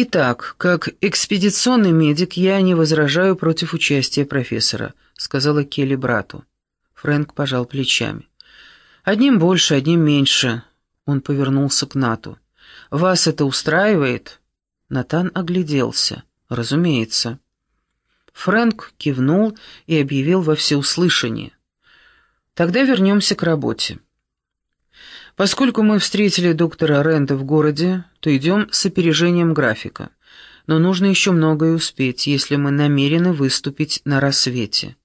«Итак, как экспедиционный медик я не возражаю против участия профессора», — сказала Келли брату. Фрэнк пожал плечами. «Одним больше, одним меньше», — он повернулся к Нату. «Вас это устраивает?» Натан огляделся. «Разумеется». Фрэнк кивнул и объявил во всеуслышание. «Тогда вернемся к работе. Поскольку мы встретили доктора Ренда в городе, то идем с опережением графика. Но нужно еще многое успеть, если мы намерены выступить на рассвете».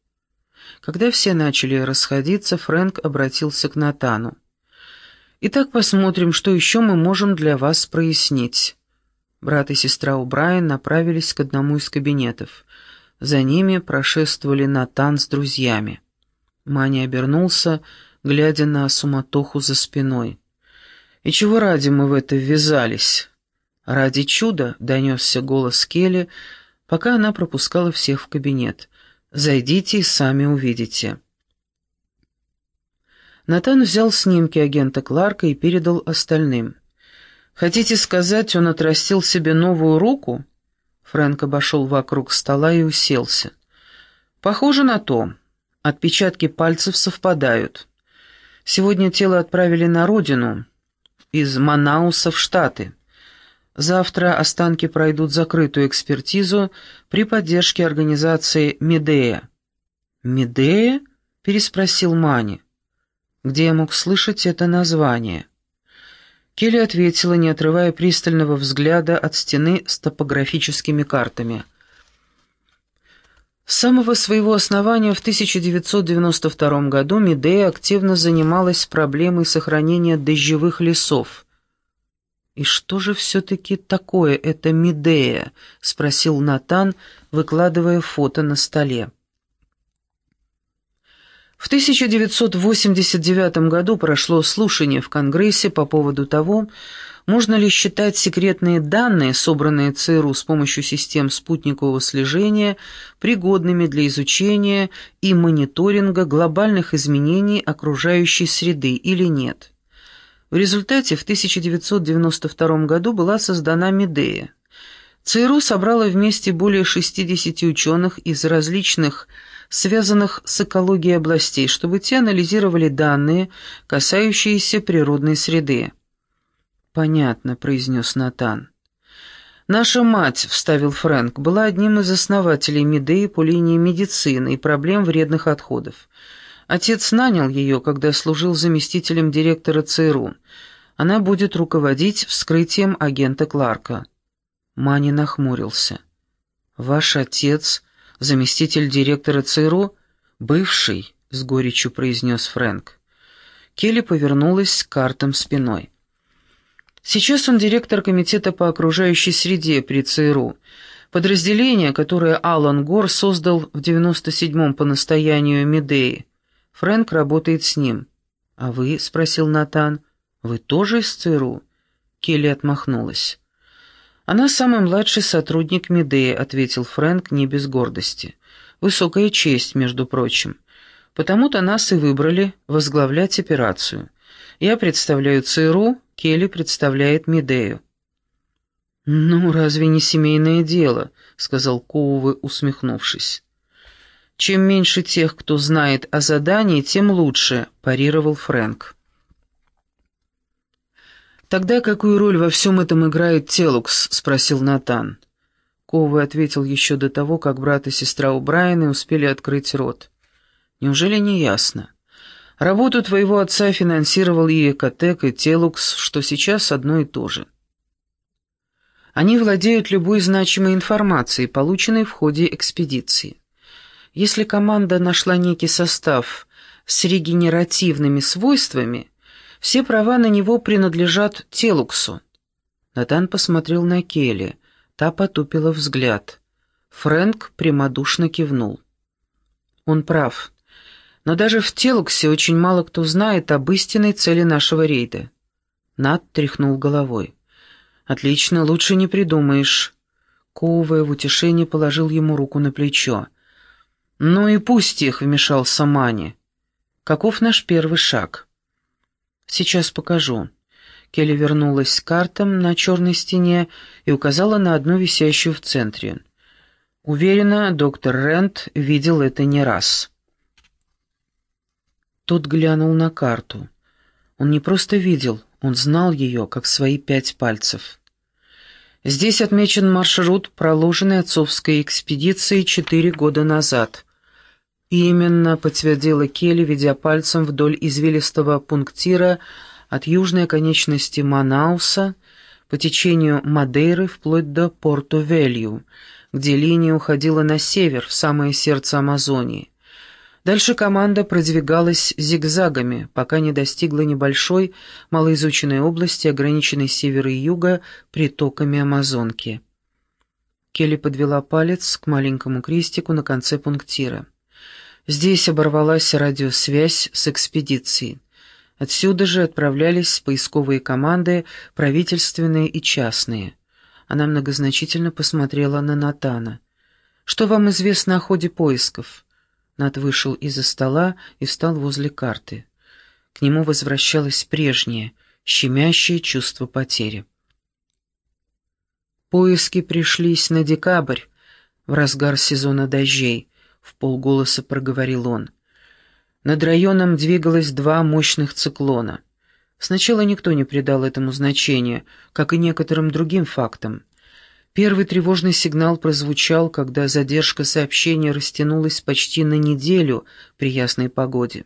Когда все начали расходиться, Фрэнк обратился к Натану. «Итак, посмотрим, что еще мы можем для вас прояснить». Брат и сестра у Брайан направились к одному из кабинетов. За ними прошествовали Натан с друзьями. Мани обернулся, глядя на суматоху за спиной. «И чего ради мы в это ввязались?» «Ради чуда», — донесся голос Келли, пока она пропускала всех в кабинет. «Зайдите и сами увидите». Натан взял снимки агента Кларка и передал остальным. «Хотите сказать, он отрастил себе новую руку?» Фрэнк обошел вокруг стола и уселся. «Похоже на то. Отпечатки пальцев совпадают. Сегодня тело отправили на родину, из Манауса в Штаты. Завтра останки пройдут закрытую экспертизу при поддержке организации «Медея». «Медея?» — переспросил Мани. «Где я мог слышать это название?» Келли ответила, не отрывая пристального взгляда от стены с топографическими картами. С самого своего основания в 1992 году Медея активно занималась проблемой сохранения дождевых лесов. «И что же все-таки такое это Медея?» — спросил Натан, выкладывая фото на столе. В 1989 году прошло слушание в Конгрессе по поводу того, можно ли считать секретные данные, собранные ЦРУ с помощью систем спутникового слежения, пригодными для изучения и мониторинга глобальных изменений окружающей среды или нет. В результате в 1992 году была создана Медея. ЦРУ собрала вместе более 60 ученых из различных связанных с экологией областей, чтобы те анализировали данные, касающиеся природной среды. «Понятно», — произнес Натан. «Наша мать», — вставил Фрэнк, — «была одним из основателей Медеи по линии медицины и проблем вредных отходов. Отец нанял ее, когда служил заместителем директора ЦРУ. Она будет руководить вскрытием агента Кларка». Мани нахмурился. «Ваш отец заместитель директора ЦРУ, бывший», — с горечью произнес Фрэнк. Келли повернулась к картам спиной. Сейчас он директор комитета по окружающей среде при ЦРУ, подразделение, которое Алан Гор создал в 97-м по настоянию Медеи. Фрэнк работает с ним. «А вы?» — спросил Натан. «Вы тоже из ЦРУ?» Келли отмахнулась. «Она самый младший сотрудник Медеи», — ответил Фрэнк не без гордости. «Высокая честь, между прочим. Потому-то нас и выбрали возглавлять операцию. Я представляю ЦРУ, Келли представляет Медею». «Ну, разве не семейное дело?» — сказал Коувы, усмехнувшись. «Чем меньше тех, кто знает о задании, тем лучше», — парировал Фрэнк. «Тогда какую роль во всем этом играет Телукс?» — спросил Натан. Ковы ответил еще до того, как брат и сестра у Брайана успели открыть рот. «Неужели не ясно? Работу твоего отца финансировал и Экотек, и Телукс, что сейчас одно и то же. Они владеют любой значимой информацией, полученной в ходе экспедиции. Если команда нашла некий состав с регенеративными свойствами — все права на него принадлежат Телуксу. Натан посмотрел на Келли. Та потупила взгляд. Фрэнк прямодушно кивнул. Он прав. Но даже в Телуксе очень мало кто знает об истинной цели нашего рейда. Нат тряхнул головой. «Отлично, лучше не придумаешь». Ковая в утешении положил ему руку на плечо. «Ну и пусть их», — вмешался Мани. «Каков наш первый шаг?» «Сейчас покажу». Келли вернулась к картам на черной стене и указала на одну висящую в центре. Уверена, доктор Рент видел это не раз. Тот глянул на карту. Он не просто видел, он знал ее, как свои пять пальцев. Здесь отмечен маршрут, проложенный отцовской экспедицией четыре года назад. именно подтвердила Келли, ведя пальцем вдоль извилистого пунктира от южной конечности Манауса по течению Мадейры вплоть до Порту-Велью, где линия уходила на север, в самое сердце Амазонии. Дальше команда продвигалась зигзагами, пока не достигла небольшой, малоизученной области, ограниченной севера и юга притоками Амазонки. Келли подвела палец к маленькому крестику на конце пунктира. Здесь оборвалась радиосвязь с экспедицией. Отсюда же отправлялись поисковые команды, правительственные и частные. Она многозначительно посмотрела на Натана. «Что вам известно о ходе поисков?» Нат вышел из-за стола и встал возле карты. К нему возвращалось прежнее, щемящее чувство потери. Поиски пришлись на декабрь, в разгар сезона дождей, в полголоса проговорил он. Над районом двигалось два мощных циклона. Сначала никто не придал этому значения, как и некоторым другим фактам. Первый тревожный сигнал прозвучал, когда задержка сообщения растянулась почти на неделю при ясной погоде.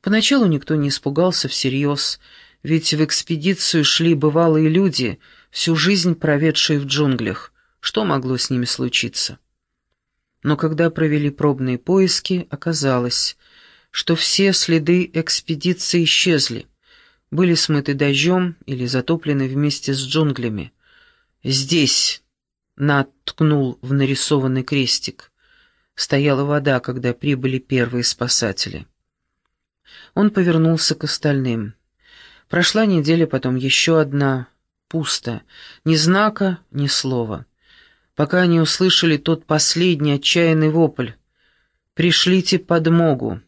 Поначалу никто не испугался всерьез, ведь в экспедицию шли бывалые люди, всю жизнь проведшие в джунглях. Что могло с ними случиться? Но когда провели пробные поиски, оказалось, что все следы экспедиции исчезли, были смыты дождем или затоплены вместе с джунглями. Здесь наткнул в нарисованный крестик. Стояла вода, когда прибыли первые спасатели. Он повернулся к остальным. Прошла неделя, потом еще одна. Пусто. Ни знака, ни слова. Пока они услышали тот последний отчаянный вопль. «Пришлите подмогу.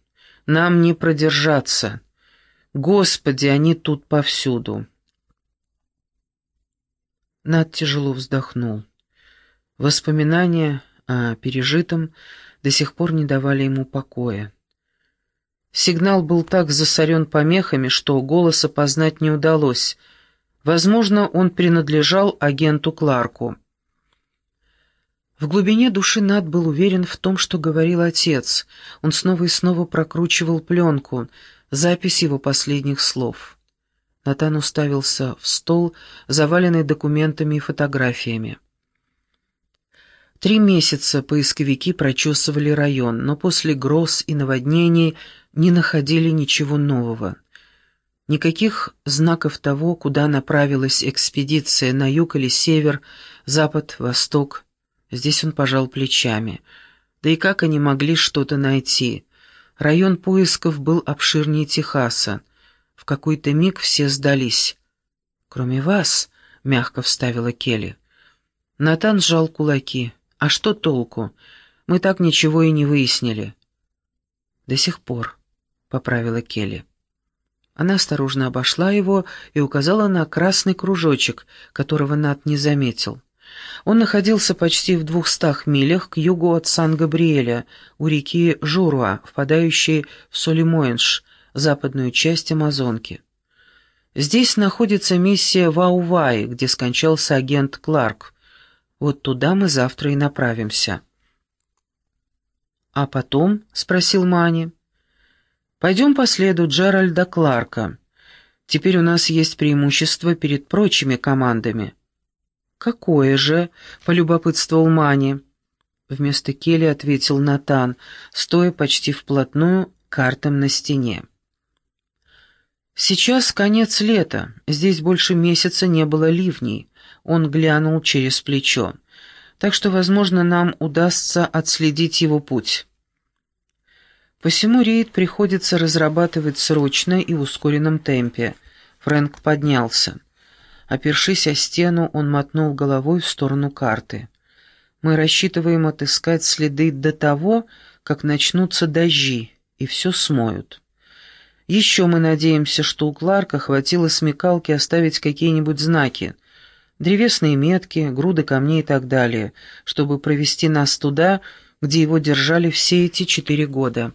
Нам не продержаться. Господи, они тут повсюду». Над тяжело вздохнул. Воспоминания о пережитом до сих пор не давали ему покоя. Сигнал был так засорен помехами, что голос опознать не удалось. Возможно, он принадлежал агенту Кларку. В глубине души Над был уверен в том, что говорил отец. Он снова и снова прокручивал пленку, запись его последних слов. Натан уставился в стол, заваленный документами и фотографиями. Три месяца поисковики прочесывали район, но после гроз и наводнений не находили ничего нового. Никаких знаков того, куда направилась экспедиция, на юг или север, запад, восток. Здесь он пожал плечами. Да и как они могли что-то найти? Район поисков был обширнее Техаса. В какой-то миг все сдались. «Кроме вас», — мягко вставила Келли. Натан сжал кулаки. А что толку? Мы так ничего и не выяснили. До сих пор, поправила Келли. Она осторожно обошла его и указала на красный кружочек, которого Нат не заметил. Он находился почти в двухстах милях к югу от Сан-Габриэля, у реки Журуа, впадающей в Солимоэнш, западную часть Амазонки. Здесь находится миссия Ваувай, где скончался агент Кларк, вот туда мы завтра и направимся». «А потом?» — спросил Мани. «Пойдем по следу Джеральда Кларка. Теперь у нас есть преимущество перед прочими командами». «Какое же?» — полюбопытствовал Мани. Вместо Келли ответил Натан, стоя почти вплотную картам на стене. «Сейчас конец лета, здесь больше месяца не было ливней. Он глянул через плечо. «Так что, возможно, нам удастся отследить его путь». Посему рейд приходится разрабатывать срочно и в ускоренном темпе. Фрэнк поднялся. Опершись о стену, он мотнул головой в сторону карты. «Мы рассчитываем отыскать следы до того, как начнутся дожди, и все смоют. Еще мы надеемся, что у Кларка хватило смекалки оставить какие-нибудь знаки, древесные метки, груды камней и так далее, чтобы провести нас туда, где его держали все эти четыре года».